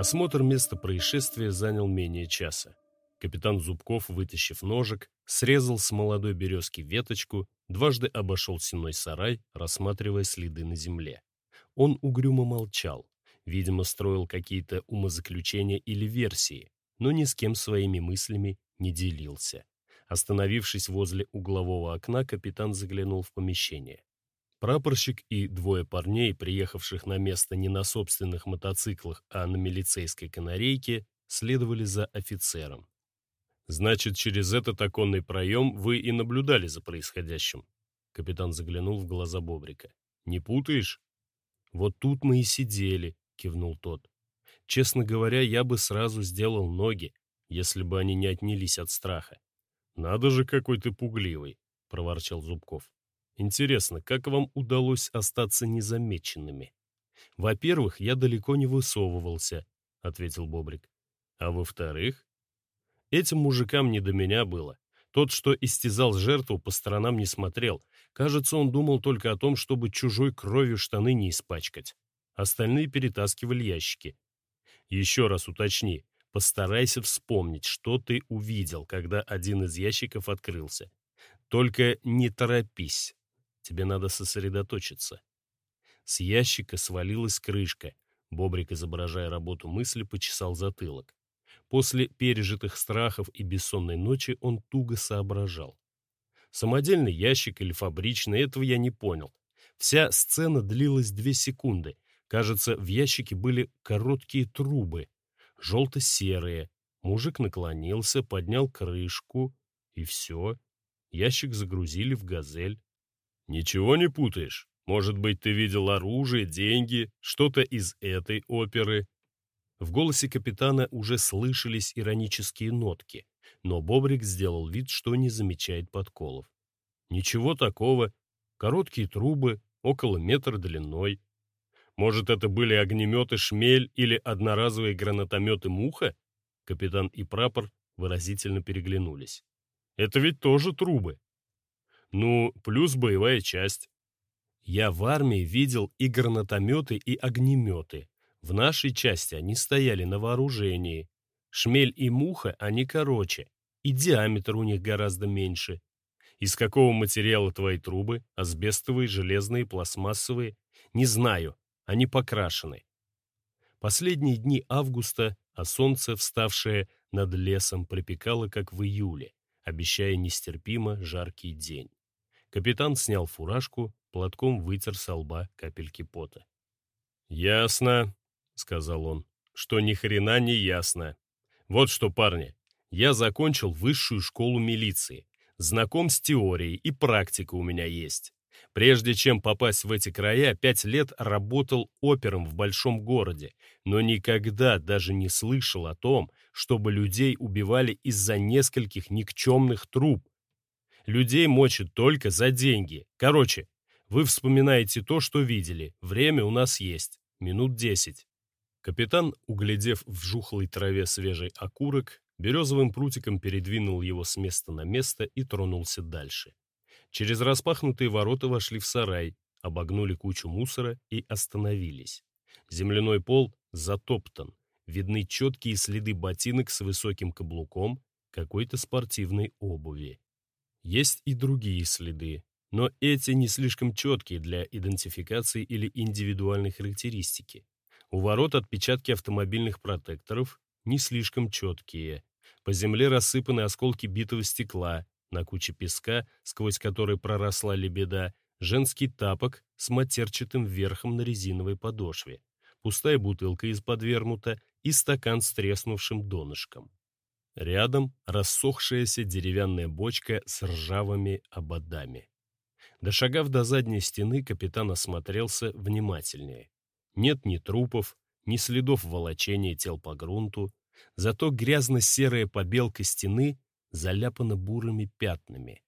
Осмотр места происшествия занял менее часа. Капитан Зубков, вытащив ножик, срезал с молодой березки веточку, дважды обошел сенной сарай, рассматривая следы на земле. Он угрюмо молчал, видимо, строил какие-то умозаключения или версии, но ни с кем своими мыслями не делился. Остановившись возле углового окна, капитан заглянул в помещение. Прапорщик и двое парней, приехавших на место не на собственных мотоциклах, а на милицейской канарейке, следовали за офицером. «Значит, через этот оконный проем вы и наблюдали за происходящим?» Капитан заглянул в глаза Бобрика. «Не путаешь?» «Вот тут мы и сидели», — кивнул тот. «Честно говоря, я бы сразу сделал ноги, если бы они не отнялись от страха». «Надо же, какой ты пугливый», — проворчал Зубков. Интересно, как вам удалось остаться незамеченными? Во-первых, я далеко не высовывался, ответил Бобрик. А во-вторых, этим мужикам не до меня было. Тот, что истязал жертву, по сторонам не смотрел. Кажется, он думал только о том, чтобы чужой кровью штаны не испачкать. Остальные перетаскивали ящики. Еще раз уточни, постарайся вспомнить, что ты увидел, когда один из ящиков открылся. Только не торопись. Тебе надо сосредоточиться. С ящика свалилась крышка. Бобрик, изображая работу мысли, почесал затылок. После пережитых страхов и бессонной ночи он туго соображал. Самодельный ящик или фабричный, этого я не понял. Вся сцена длилась две секунды. Кажется, в ящике были короткие трубы, желто-серые. Мужик наклонился, поднял крышку, и все. Ящик загрузили в «Газель». Ничего не путаешь? Может быть, ты видел оружие, деньги, что-то из этой оперы?» В голосе капитана уже слышались иронические нотки, но Бобрик сделал вид, что не замечает подколов. «Ничего такого. Короткие трубы, около метра длиной. Может, это были огнеметы «Шмель» или одноразовые гранатометы «Муха»?» Капитан и прапор выразительно переглянулись. «Это ведь тоже трубы. Ну, плюс боевая часть. Я в армии видел и гранатометы, и огнеметы. В нашей части они стояли на вооружении. Шмель и муха, они короче, и диаметр у них гораздо меньше. Из какого материала твои трубы? Асбестовые, железные, пластмассовые? Не знаю, они покрашены. Последние дни августа, а солнце, вставшее над лесом, припекало, как в июле, обещая нестерпимо жаркий день. Капитан снял фуражку, платком вытер со лба капельки пота. «Ясно», — сказал он, — «что ни хрена не ясно. Вот что, парни, я закончил высшую школу милиции, знаком с теорией и практика у меня есть. Прежде чем попасть в эти края, пять лет работал опером в большом городе, но никогда даже не слышал о том, чтобы людей убивали из-за нескольких никчемных труб, Людей мочат только за деньги. Короче, вы вспоминаете то, что видели. Время у нас есть. Минут десять. Капитан, углядев в жухлой траве свежий окурок, березовым прутиком передвинул его с места на место и тронулся дальше. Через распахнутые ворота вошли в сарай, обогнули кучу мусора и остановились. Земляной пол затоптан, видны четкие следы ботинок с высоким каблуком, какой-то спортивной обуви. Есть и другие следы, но эти не слишком четкие для идентификации или индивидуальной характеристики. У ворот отпечатки автомобильных протекторов не слишком четкие. По земле рассыпаны осколки битого стекла, на куче песка, сквозь который проросла лебеда, женский тапок с матерчатым верхом на резиновой подошве, пустая бутылка из-под вермута и стакан с треснувшим донышком. Рядом рассохшаяся деревянная бочка с ржавыми ободами. Дошагав до задней стены, капитан осмотрелся внимательнее. Нет ни трупов, ни следов волочения тел по грунту, зато грязно-серая побелка стены заляпана бурыми пятнами.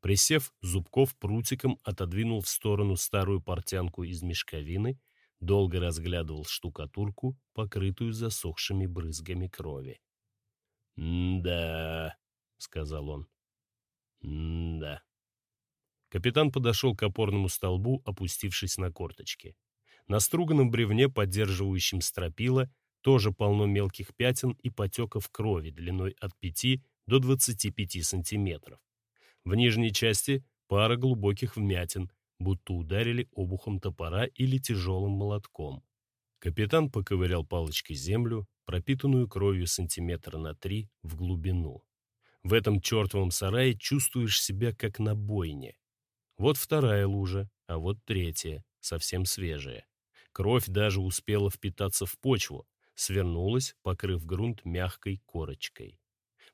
Присев, Зубков прутиком отодвинул в сторону старую портянку из мешковины, долго разглядывал штукатурку, покрытую засохшими брызгами крови. «М-да», — сказал он. «М-да». Капитан подошел к опорному столбу, опустившись на корточки. На струганном бревне, поддерживающем стропила, тоже полно мелких пятен и потеков крови длиной от 5 до 25 сантиметров. В нижней части пара глубоких вмятин, будто ударили обухом топора или тяжелым молотком. Капитан поковырял палочкой землю, пропитанную кровью сантиметра на три в глубину. В этом чертовом сарае чувствуешь себя как на бойне. Вот вторая лужа, а вот третья, совсем свежая. Кровь даже успела впитаться в почву, свернулась, покрыв грунт мягкой корочкой.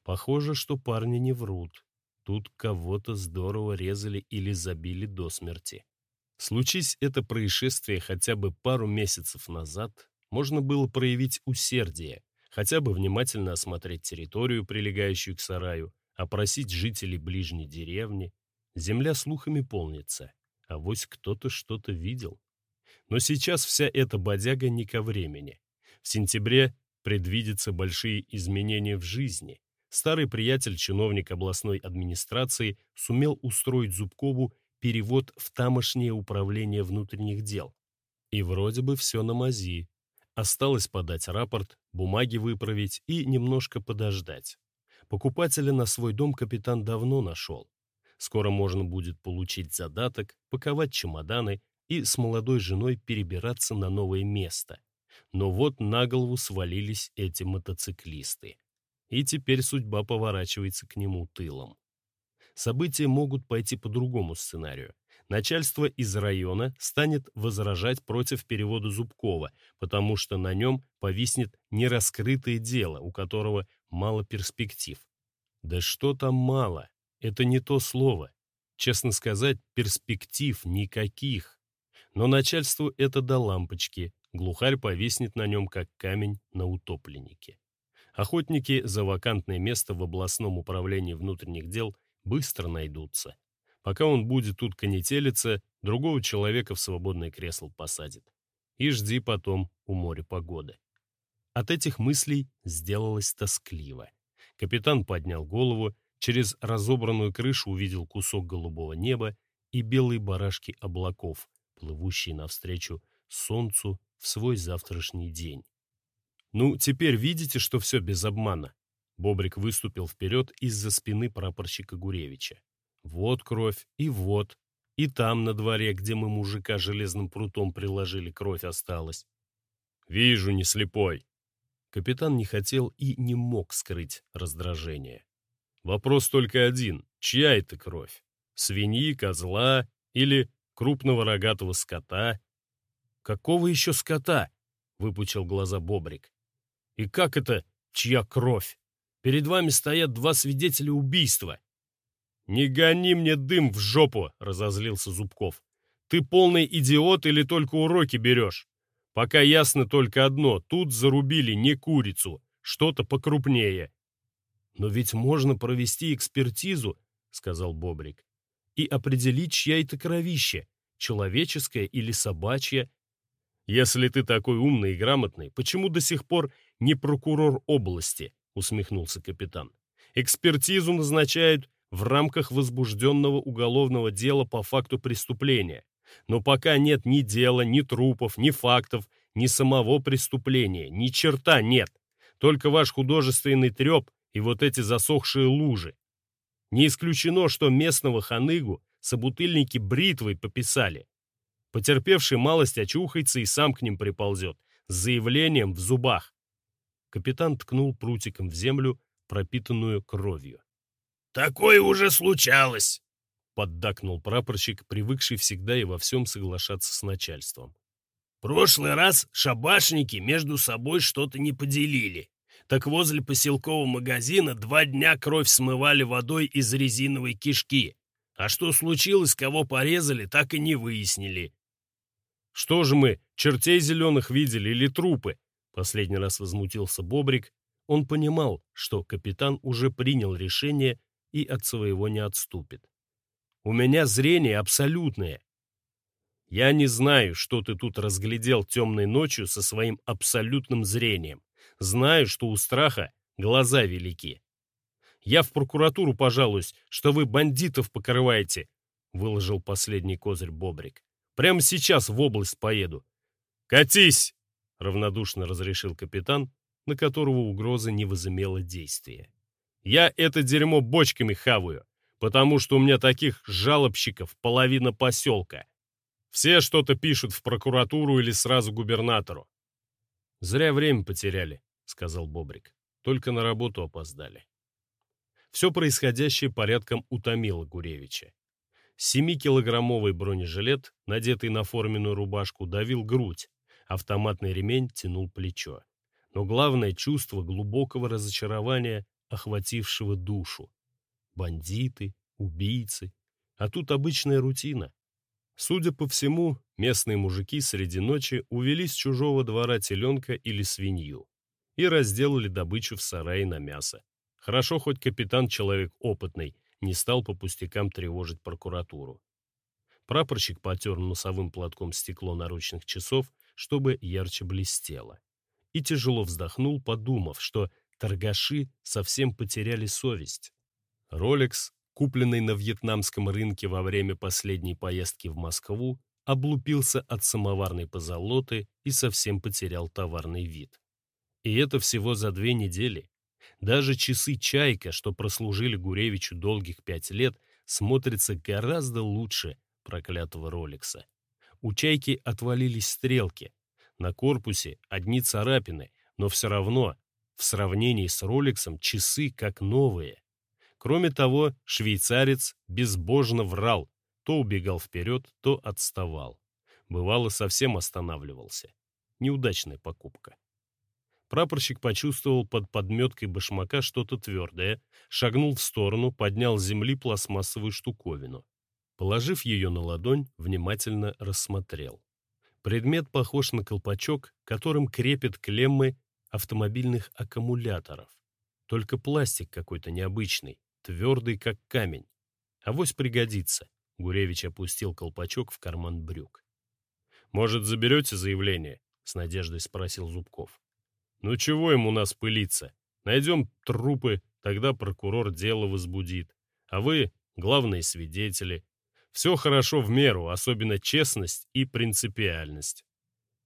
Похоже, что парни не врут. Тут кого-то здорово резали или забили до смерти. Случись это происшествие хотя бы пару месяцев назад, можно было проявить усердие, хотя бы внимательно осмотреть территорию, прилегающую к сараю, опросить жителей ближней деревни. Земля слухами полнится, а вось кто-то что-то видел. Но сейчас вся эта бодяга не ко времени. В сентябре предвидятся большие изменения в жизни. Старый приятель, чиновник областной администрации, сумел устроить Зубкову перевод в тамошнее управление внутренних дел. И вроде бы все на мази. Осталось подать рапорт, бумаги выправить и немножко подождать. Покупателя на свой дом капитан давно нашел. Скоро можно будет получить задаток, паковать чемоданы и с молодой женой перебираться на новое место. Но вот на голову свалились эти мотоциклисты. И теперь судьба поворачивается к нему тылом. События могут пойти по другому сценарию. Начальство из района станет возражать против перевода Зубкова, потому что на нем повиснет нераскрытое дело, у которого мало перспектив. Да что там мало? Это не то слово. Честно сказать, перспектив никаких. Но начальству это до лампочки. Глухарь повиснет на нем, как камень на утопленнике. Охотники за вакантное место в областном управлении внутренних дел быстро найдутся. Пока он будет тут конетелиться, другого человека в свободное кресло посадит. И жди потом у моря погоды. От этих мыслей сделалось тоскливо. Капитан поднял голову, через разобранную крышу увидел кусок голубого неба и белые барашки облаков, плывущие навстречу солнцу в свой завтрашний день. «Ну, теперь видите, что все без обмана?» Бобрик выступил вперед из-за спины прапорщика Гуревича. «Вот кровь, и вот, и там на дворе, где мы мужика железным прутом приложили, кровь осталась». «Вижу, не слепой». Капитан не хотел и не мог скрыть раздражение. Вопрос только один. Чья это кровь? Свиньи, козла или крупного рогатого скота? Какого еще скота? Выпучил глаза Бобрик. И как это, чья кровь? Перед вами стоят два свидетеля убийства. «Не гони мне дым в жопу!» — разозлился Зубков. «Ты полный идиот или только уроки берешь? Пока ясно только одно — тут зарубили не курицу, что-то покрупнее. «Но ведь можно провести экспертизу», — сказал Бобрик, «и определить, чья это кровище, человеческое или собачье. Если ты такой умный и грамотный, почему до сих пор не прокурор области?» — усмехнулся капитан. «Экспертизу назначают в рамках возбужденного уголовного дела по факту преступления. Но пока нет ни дела, ни трупов, ни фактов, ни самого преступления, ни черта нет. Только ваш художественный треп и вот эти засохшие лужи. Не исключено, что местного ханыгу собутыльники бритвой пописали. Потерпевший малость очухается и сам к ним приползет, с заявлением в зубах. Капитан ткнул прутиком в землю, пропитанную кровью. «Такое уже случалось!» — поддакнул прапорщик, привыкший всегда и во всем соглашаться с начальством. «Прошлый раз шабашники между собой что-то не поделили так возле поселкового магазина два дня кровь смывали водой из резиновой кишки. А что случилось, кого порезали, так и не выяснили. «Что же мы, чертей зеленых видели или трупы?» Последний раз возмутился Бобрик. Он понимал, что капитан уже принял решение и от своего не отступит. «У меня зрение абсолютное. Я не знаю, что ты тут разглядел темной ночью со своим абсолютным зрением. Знаю, что у страха глаза велики. Я в прокуратуру пожалуюсь, что вы бандитов покрываете, выложил последний козырь Бобрик. Прямо сейчас в область поеду. Катись! — равнодушно разрешил капитан, на которого угроза не возымела действия. «Я это дерьмо бочками хаваю, потому что у меня таких жалобщиков половина поселка. Все что-то пишут в прокуратуру или сразу губернатору». «Зря время потеряли», — сказал Бобрик. «Только на работу опоздали». Все происходящее порядком утомило Гуревича. Семикилограммовый бронежилет, надетый на форменную рубашку, давил грудь, автоматный ремень тянул плечо. Но главное чувство глубокого разочарования, охватившего душу. Бандиты, убийцы, а тут обычная рутина. Судя по всему, местные мужики среди ночи увели с чужого двора теленка или свинью и разделали добычу в сарае на мясо. Хорошо, хоть капитан человек опытный, не стал по пустякам тревожить прокуратуру. Прапорщик потер носовым платком стекло наручных часов, чтобы ярче блестело. И тяжело вздохнул, подумав, что торгаши совсем потеряли совесть. Ролекс, купленный на вьетнамском рынке во время последней поездки в Москву, облупился от самоварной позолоты и совсем потерял товарный вид. И это всего за две недели. Даже часы «Чайка», что прослужили Гуревичу долгих пять лет, смотрятся гораздо лучше проклятого Ролекса. У «Чайки» отвалились стрелки. На корпусе одни царапины, но все равно в сравнении с Ролексом часы как новые. Кроме того, швейцарец безбожно врал, то убегал вперед, то отставал. Бывало, совсем останавливался. Неудачная покупка. Прапорщик почувствовал под подметкой башмака что-то твердое, шагнул в сторону, поднял с земли пластмассовую штуковину. Положив ее на ладонь, внимательно рассмотрел. Предмет похож на колпачок, которым крепят клеммы автомобильных аккумуляторов. Только пластик какой-то необычный, твердый, как камень. Авось пригодится. Гуревич опустил колпачок в карман брюк. «Может, заберете заявление?» — с надеждой спросил Зубков. Ну чего ему у нас пылиться? Найдем трупы, тогда прокурор дело возбудит. А вы — главные свидетели. Все хорошо в меру, особенно честность и принципиальность.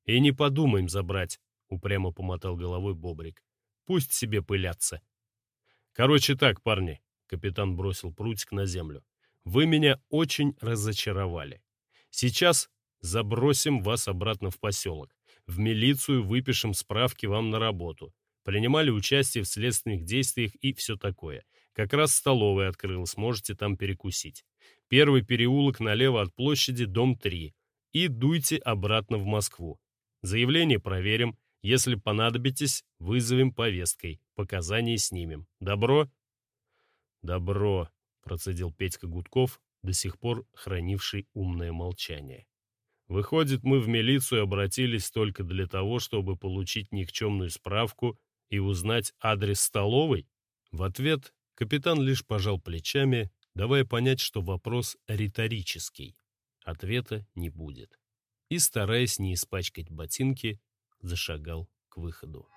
И не подумаем забрать, — упрямо помотал головой Бобрик. Пусть себе пылятся. Короче так, парни, — капитан бросил прутик на землю. Вы меня очень разочаровали. Сейчас забросим вас обратно в поселок в милицию выпишем справки вам на работу. Принимали участие в следственных действиях и все такое. Как раз столовая открылась, можете там перекусить. Первый переулок налево от площади, дом 3. И дуйте обратно в Москву. Заявление проверим. Если понадобитесь, вызовем повесткой. Показания снимем. Добро? Добро, процедил Петька Гудков, до сих пор хранивший умное молчание. Выходит, мы в милицию обратились только для того, чтобы получить никчемную справку и узнать адрес столовой? В ответ капитан лишь пожал плечами, давая понять, что вопрос риторический. Ответа не будет. И, стараясь не испачкать ботинки, зашагал к выходу.